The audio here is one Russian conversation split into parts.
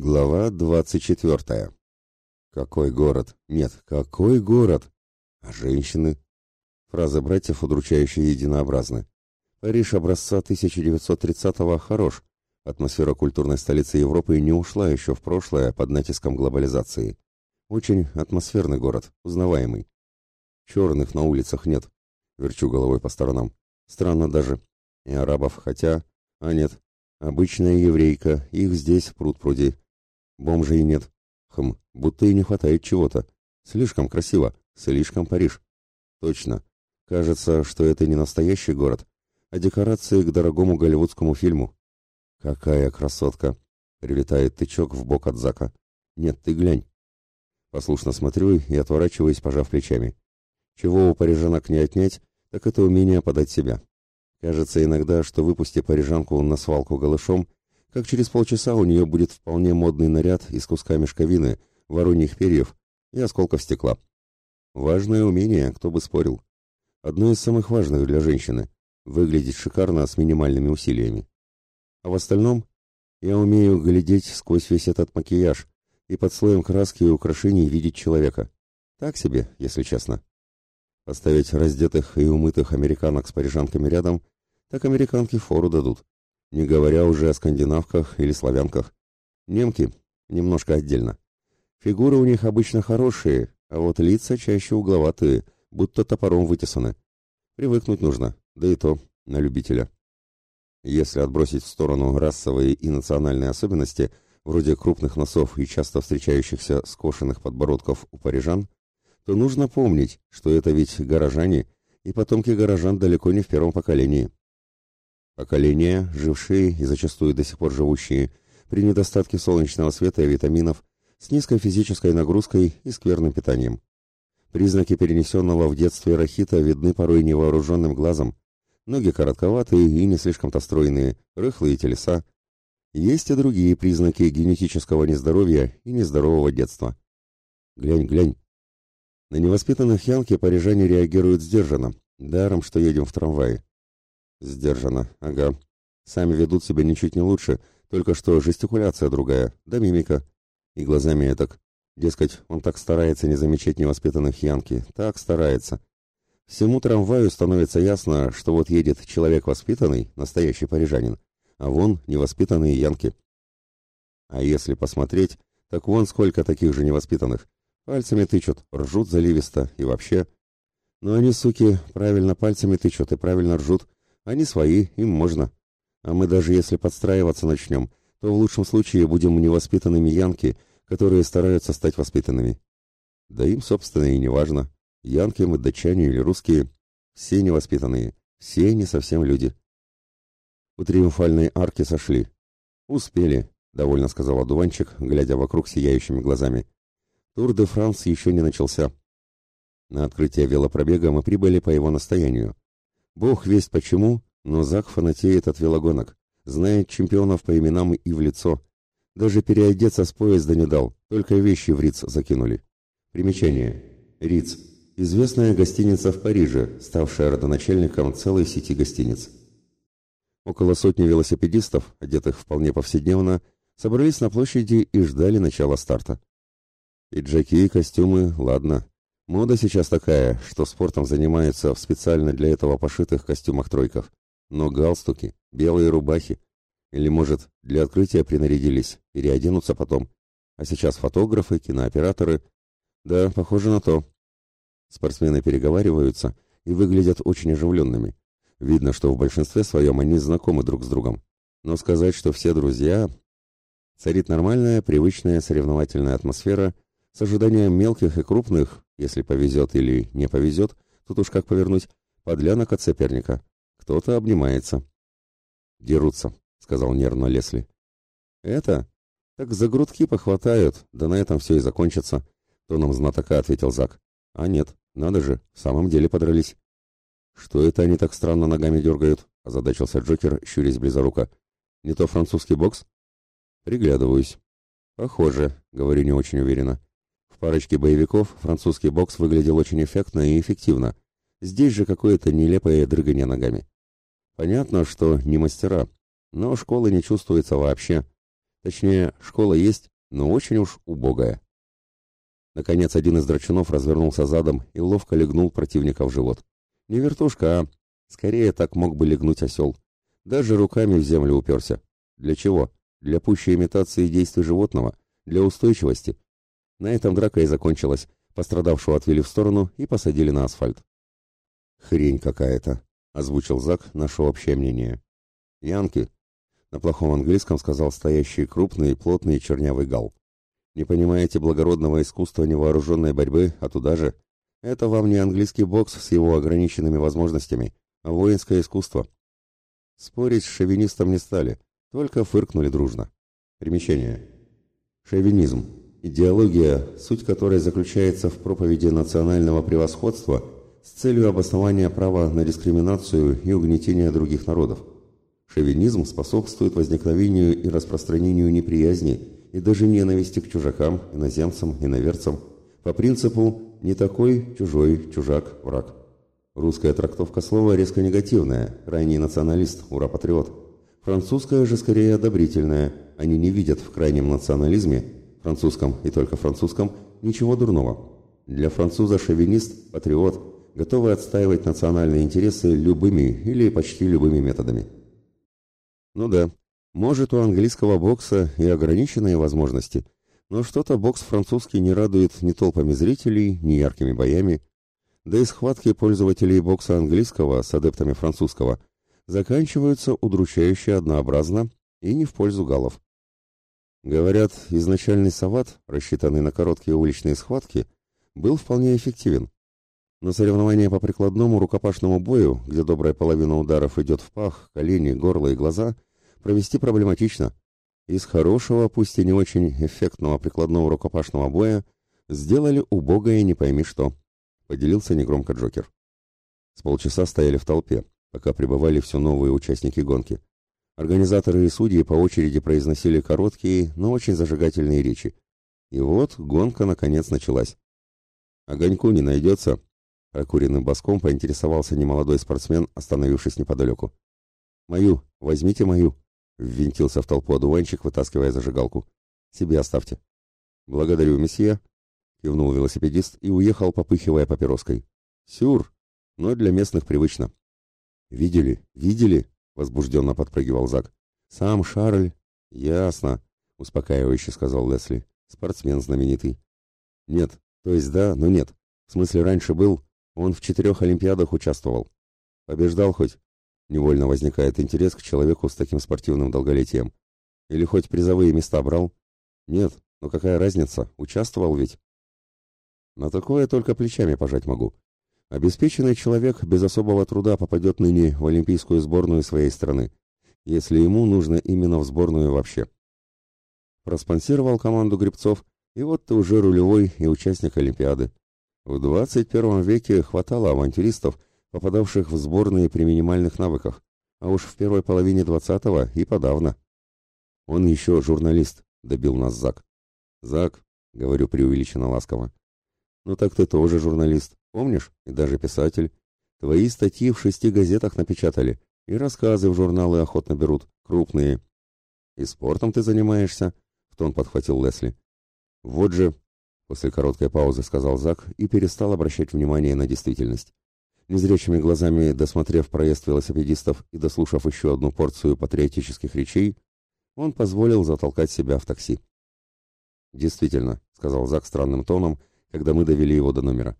Глава двадцать четвертая. Какой город? Нет, какой город? А женщины? Фразы братьев удручающе единообразны. Париж образца 1930-го хорош. Атмосфера культурной столицы Европы не ушла еще в прошлое под натиском глобализации. Очень атмосферный город, узнаваемый. Черных на улицах нет. Верчу головой по сторонам. Странно даже. И арабов, хотя... А нет, обычная еврейка, их здесь пруд-пруди. Бомжей нет. Хм, будто и не хватает чего-то. Слишком красиво, слишком Париж. Точно. Кажется, что это не настоящий город, а декорации к дорогому голливудскому фильму. Какая красотка! Прилетает тычок в бок от Зака. Нет, ты глянь. Послушно смотрю и отворачиваюсь, пожав плечами. Чего у парижанок не отнять, так это умение подать себя. Кажется иногда, что выпусти парижанку на свалку голышом, как через полчаса у нее будет вполне модный наряд из куска мешковины, вороньих перьев и осколков стекла. Важное умение, кто бы спорил. Одно из самых важных для женщины – выглядеть шикарно с минимальными усилиями. А в остальном я умею глядеть сквозь весь этот макияж и под слоем краски и украшений видеть человека. Так себе, если честно. Поставить раздетых и умытых американок с парижанками рядом, так американки фору дадут не говоря уже о скандинавках или славянках. Немки немножко отдельно. Фигуры у них обычно хорошие, а вот лица чаще угловатые, будто топором вытесаны. Привыкнуть нужно, да и то на любителя. Если отбросить в сторону расовые и национальные особенности, вроде крупных носов и часто встречающихся скошенных подбородков у парижан, то нужно помнить, что это ведь горожане, и потомки горожан далеко не в первом поколении. Поколения, жившие и зачастую до сих пор живущие, при недостатке солнечного света и витаминов, с низкой физической нагрузкой и скверным питанием. Признаки перенесенного в детстве рахита видны порой невооруженным глазом. Ноги коротковатые и не слишком-то стройные, рыхлые телеса. Есть и другие признаки генетического нездоровья и нездорового детства. Глянь, глянь. На невоспитанных янки парижане реагируют сдержанно, даром, что едем в трамвае. Сдержанно, ага. Сами ведут себя ничуть не лучше, только что жестикуляция другая, да мимика. И глазами этак. Дескать, он так старается не замечать невоспитанных янки, так старается. Всему трамваю становится ясно, что вот едет человек воспитанный, настоящий парижанин, а вон невоспитанные янки. А если посмотреть, так вон сколько таких же невоспитанных. Пальцами тычут, ржут заливисто и вообще. Но они, суки, правильно пальцами тычут и правильно ржут, они свои, им можно. А мы даже если подстраиваться начнем, то в лучшем случае будем невоспитанными янки, которые стараются стать воспитанными. Да им, собственно, и не важно. Янки мы, датчане или русские. Все невоспитанные, все не совсем люди. У триумфальной арки сошли. Успели, довольно сказал одуванчик, глядя вокруг сияющими глазами. Тур де Франс еще не начался. На открытие велопробега мы прибыли по его настоянию. Бог весть почему, но Зак фанатеет от велогонок, знает чемпионов по именам и в лицо. Даже переодеться с поезда не дал, только вещи в Риц закинули. Примечание. Риц. Известная гостиница в Париже, ставшая родоначальником целой сети гостиниц. Около сотни велосипедистов, одетых вполне повседневно, собрались на площади и ждали начала старта. Пиджаки и костюмы, ладно, Мода сейчас такая, что спортом занимаются в специально для этого пошитых костюмах тройков. Но галстуки, белые рубахи. Или, может, для открытия принарядились, переоденутся потом. А сейчас фотографы, кинооператоры. Да, похоже на то. Спортсмены переговариваются и выглядят очень оживленными. Видно, что в большинстве своем они знакомы друг с другом. Но сказать, что все друзья... Царит нормальная, привычная соревновательная атмосфера с ожиданием мелких и крупных, если повезет или не повезет, тут уж как повернуть, подлянок от соперника. Кто-то обнимается. «Дерутся», — сказал нервно Лесли. «Это? Так за грудки похватают, да на этом все и закончится», — тоном знатока ответил Зак. «А нет, надо же, в самом деле подрались». «Что это они так странно ногами дергают?» — озадачился Джокер, щурясь близоруко. «Не то французский бокс?» «Приглядываюсь». «Похоже», — говорю не очень уверенно. В парочке боевиков французский бокс выглядел очень эффектно и эффективно. Здесь же какое-то нелепое дрыгание ногами. Понятно, что не мастера, но школы не чувствуется вообще. Точнее, школа есть, но очень уж убогая. Наконец, один из драчунов развернулся задом и ловко легнул противника в живот. Не вертушка, а... Скорее так мог бы легнуть осел. Даже руками в землю уперся. Для чего? Для пущей имитации действий животного, для устойчивости. На этом драка и закончилась. Пострадавшего отвели в сторону и посадили на асфальт. «Хрень какая-то», — озвучил Зак наше общее мнение. «Янки», — на плохом английском сказал стоящий крупный, плотный чернявый гал. «Не понимаете благородного искусства невооруженной борьбы, а туда же? Это вам не английский бокс с его ограниченными возможностями, а воинское искусство». Спорить с шовинистом не стали, только фыркнули дружно. Примечание. Шовинизм. Идеология, суть которой заключается в проповеди национального превосходства с целью обоснования права на дискриминацию и угнетения других народов. Шовинизм способствует возникновению и распространению неприязни и даже ненависти к чужакам, иноземцам, иноверцам по принципу «не такой, чужой, чужак, враг». Русская трактовка слова резко негативная, крайний националист, ура-патриот. Французская же скорее одобрительная, они не видят в крайнем национализме, французском и только французском, ничего дурного. Для француза шовинист – патриот, готовый отстаивать национальные интересы любыми или почти любыми методами. Ну да, может у английского бокса и ограниченные возможности, но что-то бокс французский не радует ни толпами зрителей, ни яркими боями. Да и схватки пользователей бокса английского с адептами французского заканчиваются удручающе однообразно и не в пользу галов. Говорят, изначальный сават, рассчитанный на короткие уличные схватки, был вполне эффективен. Но соревнования по прикладному рукопашному бою, где добрая половина ударов идет в пах, колени, горло и глаза, провести проблематично. Из хорошего, пусть и не очень эффектного прикладного рукопашного боя сделали убогое не пойми что, поделился негромко Джокер. С полчаса стояли в толпе, пока прибывали все новые участники гонки. Организаторы и судьи по очереди произносили короткие, но очень зажигательные речи. И вот гонка наконец началась. «Огоньку не найдется?» Прокуренным боском поинтересовался немолодой спортсмен, остановившись неподалеку. «Мою, возьмите мою!» Ввинтился в толпу одуванчик, вытаскивая зажигалку. «Себе оставьте». «Благодарю, месье», — кивнул велосипедист и уехал, попыхивая папироской. «Сюр, но для местных привычно». «Видели? Видели?» Возбужденно подпрыгивал Зак. «Сам Шарль...» «Ясно», — успокаивающе сказал Лесли. «Спортсмен знаменитый». «Нет, то есть да, но нет. В смысле, раньше был, он в четырех Олимпиадах участвовал. Побеждал хоть?» Невольно возникает интерес к человеку с таким спортивным долголетием. Или хоть призовые места брал? Нет, но какая разница, участвовал ведь? На такое только плечами пожать могу. Обеспеченный человек без особого труда попадет ныне в олимпийскую сборную своей страны, если ему нужно именно в сборную вообще. Проспонсировал команду гребцов, и вот ты уже рулевой и участник Олимпиады. В 21 веке хватало авантюристов, попадавших в сборные при минимальных навыках, а уж в первой половине 20-го и подавно. Он еще журналист, добил нас Зак. Зак, говорю преувеличенно ласково. Ну так ты тоже журналист. Помнишь? И даже писатель. Твои статьи в шести газетах напечатали, и рассказы в журналы охотно берут, крупные. И спортом ты занимаешься, в тон подхватил Лесли. Вот же, после короткой паузы сказал Зак и перестал обращать внимание на действительность. Незрячими глазами, досмотрев проезд велосипедистов и дослушав еще одну порцию патриотических речей, он позволил затолкать себя в такси. «Действительно», — сказал Зак странным тоном, когда мы довели его до номера.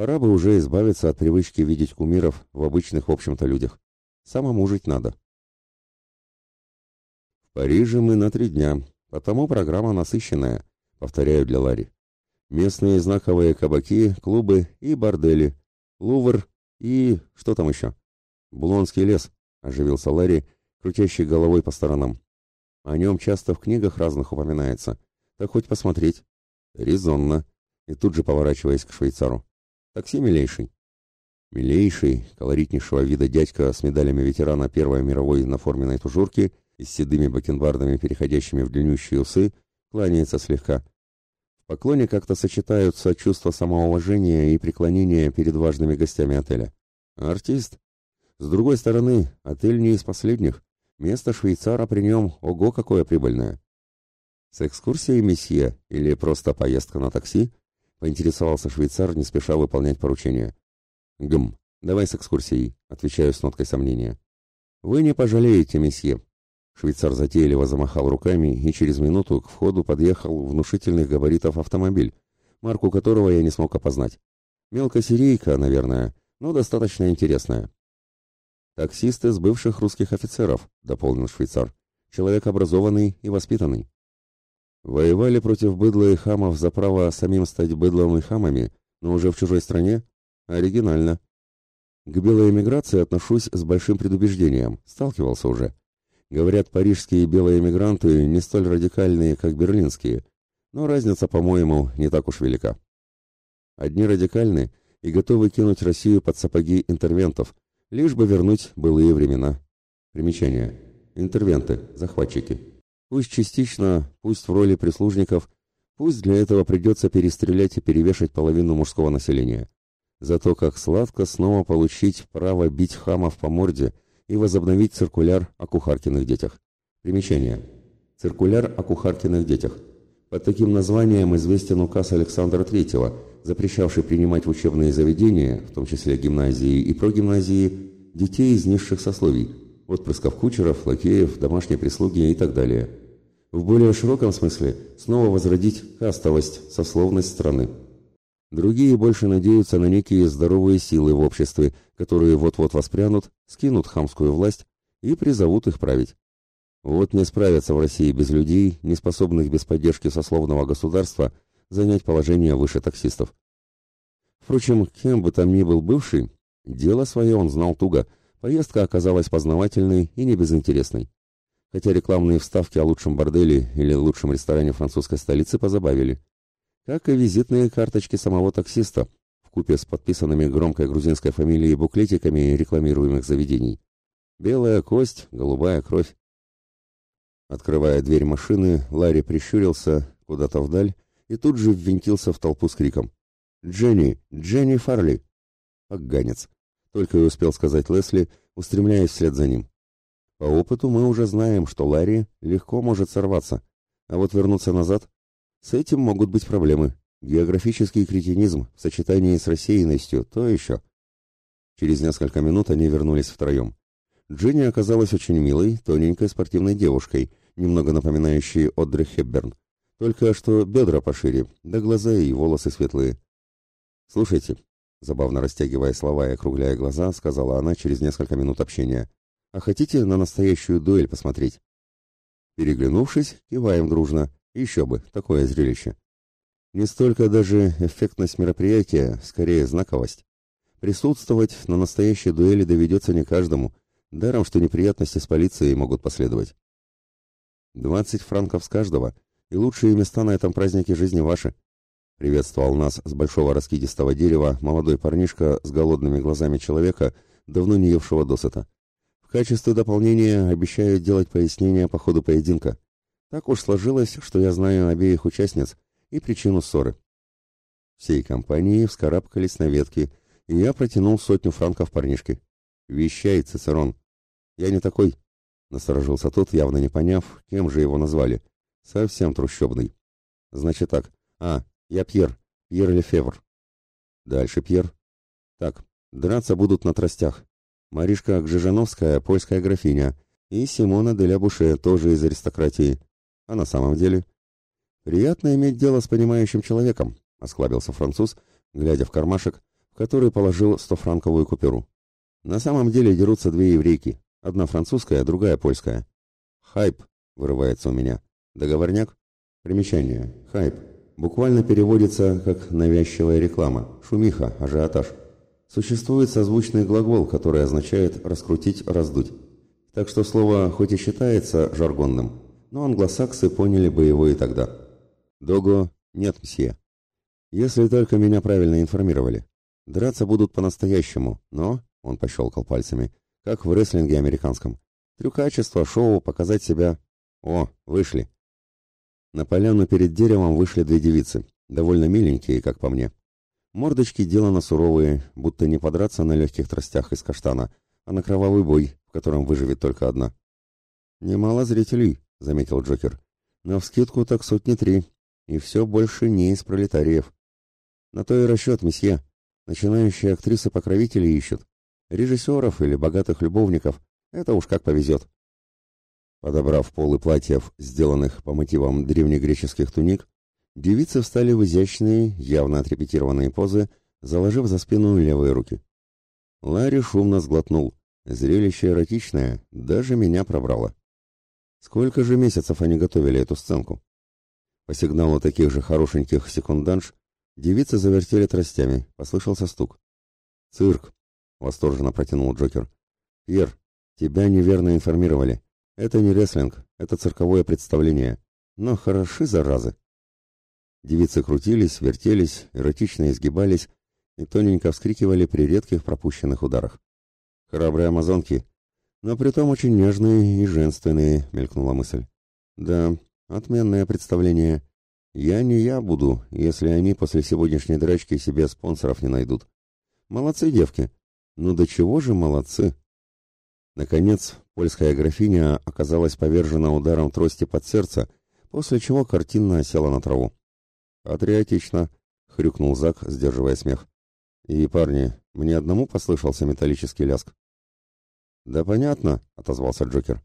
Пора бы уже избавиться от привычки видеть кумиров в обычных, в общем-то, людях. Самому жить надо. В Париже мы на три дня, потому программа насыщенная, повторяю для Ларри. Местные знаковые кабаки, клубы и бордели, Лувр и... что там еще? Булонский лес, оживился Ларри, крутящий головой по сторонам. О нем часто в книгах разных упоминается. Так хоть посмотреть. Резонно. И тут же поворачиваясь к швейцару. Такси милейший. Милейший, колоритнейшего вида дядька с медалями ветерана Первой мировой на форменной тужурке и с седыми бакенбардами, переходящими в длиннющие усы, кланяется слегка. В поклоне как-то сочетаются чувства самоуважения и преклонения перед важными гостями отеля. Артист. С другой стороны, отель не из последних. Место швейцара при нем, ого, какое прибыльное. С экскурсией месье или просто поездка на такси? Поинтересовался швейцар, не спеша выполнять поручение. Гм, давай с экскурсией, отвечаю с ноткой сомнения. Вы не пожалеете, месье. Швейцар затейливо замахал руками, и через минуту к входу подъехал внушительных габаритов автомобиль, марку которого я не смог опознать. Мелкосерийка, наверное, но достаточно интересная. «Таксист из бывших русских офицеров», — дополнил швейцар. «Человек образованный и воспитанный». Воевали против быдла и хамов за право самим стать быдлом и хамами, но уже в чужой стране? Оригинально. К белой эмиграции отношусь с большим предубеждением, сталкивался уже. Говорят, парижские белые эмигранты не столь радикальные, как берлинские, но разница, по-моему, не так уж велика. Одни радикальны и готовы кинуть Россию под сапоги интервентов, лишь бы вернуть былые времена. Примечание. Интервенты, захватчики. Пусть частично, пусть в роли прислужников, пусть для этого придется перестрелять и перевешать половину мужского населения. Зато как сладко снова получить право бить хамов по морде и возобновить циркуляр о кухаркиных детях. Примечание. Циркуляр о кухаркиных детях. Под таким названием известен указ Александра III, запрещавший принимать в учебные заведения, в том числе гимназии и прогимназии, детей из низших сословий, отпрысков кучеров, лакеев, домашней прислуги и так далее. В более широком смысле снова возродить кастовость, сословность страны. Другие больше надеются на некие здоровые силы в обществе, которые вот-вот воспрянут, скинут хамскую власть и призовут их править. Вот не справятся в России без людей, не способных без поддержки сословного государства занять положение выше таксистов. Впрочем, кем бы там ни был бывший, дело свое он знал туго – Поездка оказалась познавательной и не безинтересной. Хотя рекламные вставки о лучшем борделе или лучшем ресторане французской столицы позабавили. Как и визитные карточки самого таксиста, вкупе с подписанными громкой грузинской фамилией буклетиками рекламируемых заведений. Белая кость, голубая кровь. Открывая дверь машины, Ларри прищурился куда-то вдаль и тут же ввинтился в толпу с криком. «Дженни! Дженни Фарли!» Поганец. Только и успел сказать Лесли, устремляясь вслед за ним. По опыту мы уже знаем, что Ларри легко может сорваться, а вот вернуться назад с этим могут быть проблемы. Географический кретинизм в сочетании с рассеянностью – то еще. Через несколько минут они вернулись втроем. Джинни оказалась очень милой, тоненькой спортивной девушкой, немного напоминающей Одри Хепберн. Только что бедра пошире, да глаза и волосы светлые. «Слушайте, Забавно растягивая слова и округляя глаза, сказала она через несколько минут общения. «А хотите на настоящую дуэль посмотреть?» Переглянувшись, киваем дружно. Еще бы, такое зрелище. Не столько даже эффектность мероприятия, скорее знаковость. Присутствовать на настоящей дуэли доведется не каждому, даром, что неприятности с полицией могут последовать. Двадцать франков с каждого, и лучшие места на этом празднике жизни ваши. Приветствовал нас с большого раскидистого дерева молодой парнишка с голодными глазами человека, давно не евшего досыта. В качестве дополнения обещаю делать пояснения по ходу поединка. Так уж сложилось, что я знаю обеих участниц и причину ссоры. Всей компании вскарабкались на ветки, и я протянул сотню франков парнишке. «Вещай, Цицерон!» «Я не такой!» — насторожился тот, явно не поняв, кем же его назвали. «Совсем трущобный». «Значит так. А, я Пьер, Пьер Лефевр. Дальше Пьер. Так, драться будут на тростях. Маришка Гжижановская, польская графиня, и Симона де Буше, тоже из аристократии. А на самом деле... Приятно иметь дело с понимающим человеком, осклабился француз, глядя в кармашек, в который положил стофранковую купюру. На самом деле дерутся две еврейки, одна французская, другая польская. Хайп, вырывается у меня. Договорняк? Примечание. Хайп буквально переводится как «навязчивая реклама», «шумиха», «ажиотаж». Существует созвучный глагол, который означает «раскрутить», «раздуть». Так что слово хоть и считается жаргонным, но англосаксы поняли бы его и тогда. Дого нет, мсье. Если только меня правильно информировали. Драться будут по-настоящему, но, он пощелкал пальцами, как в рестлинге американском. Трюкачество, шоу, показать себя. О, вышли. На поляну перед деревом вышли две девицы, довольно миленькие, как по мне. Мордочки делано суровые, будто не подраться на легких тростях из каштана, а на кровавый бой, в котором выживет только одна. «Немало зрителей», — заметил Джокер. Навскидку так сотни три, и все больше не из пролетариев. На то и расчет, месье. Начинающие актрисы-покровители ищут. Режиссеров или богатых любовников. Это уж как повезет. Подобрав полы платьев, сделанных по мотивам древнегреческих туник, девицы встали в изящные, явно отрепетированные позы, заложив за спину левые руки. Ларри шумно сглотнул. Зрелище эротичное, даже меня пробрало. Сколько же месяцев они готовили эту сценку? По сигналу таких же хорошеньких секунданш девицы завертели тростями, послышался стук. «Цирк!» — восторженно протянул Джокер. «Пьер, тебя неверно информировали. Это не рестлинг, это цирковое представление. Но хороши, заразы!» Девицы крутились, вертелись, эротично изгибались и тоненько вскрикивали при редких пропущенных ударах. Храбрые амазонки, но притом очень нежные и женственные, мелькнула мысль. Да, отменное представление. Я не я буду, если они после сегодняшней драчки себе спонсоров не найдут. Молодцы, девки. Ну до чего же молодцы? Наконец, польская графиня оказалась повержена ударом трости под сердце, после чего картинно осела на траву. «Патриотично», — хрюкнул Зак, сдерживая смех. «И, парни, мне одному послышался металлический ляск?» «Да понятно», — отозвался Джокер.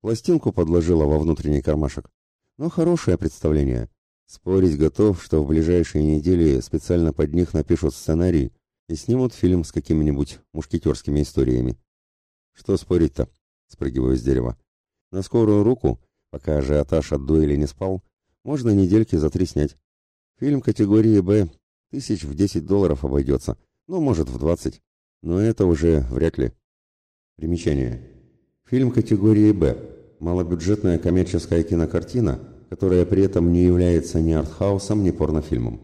«Пластинку подложила во внутренний кармашек. Но хорошее представление. Спорить готов, что в ближайшие недели специально под них напишут сценарий и снимут фильм с какими-нибудь мушкетерскими историями. Что спорить-то? Спрыгиваю с дерева. На скорую руку, пока ажиотаж от дуэли не спал, можно недельки за три снять. Фильм категории «Б» тысяч в десять долларов обойдется, ну, может, в двадцать. Но это уже вряд ли. Примечание. Фильм категории «Б» – малобюджетная коммерческая кинокартина, которая при этом не является ни артхаусом, ни порнофильмом.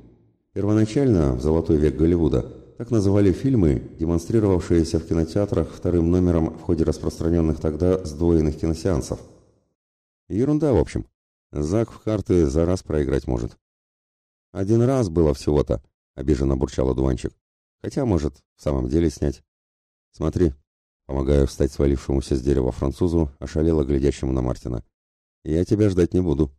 Первоначально, в золотой век Голливуда, так называли фильмы, демонстрировавшиеся в кинотеатрах вторым номером в ходе распространенных тогда сдвоенных киносеансов. Ерунда, в общем. Зак в карты за раз проиграть может. «Один раз было всего-то», — обиженно бурчал одуванчик. «Хотя, может, в самом деле снять. Смотри, Помогая встать свалившемуся с дерева французу, ошалело глядящему на Мартина. «Я тебя ждать не буду».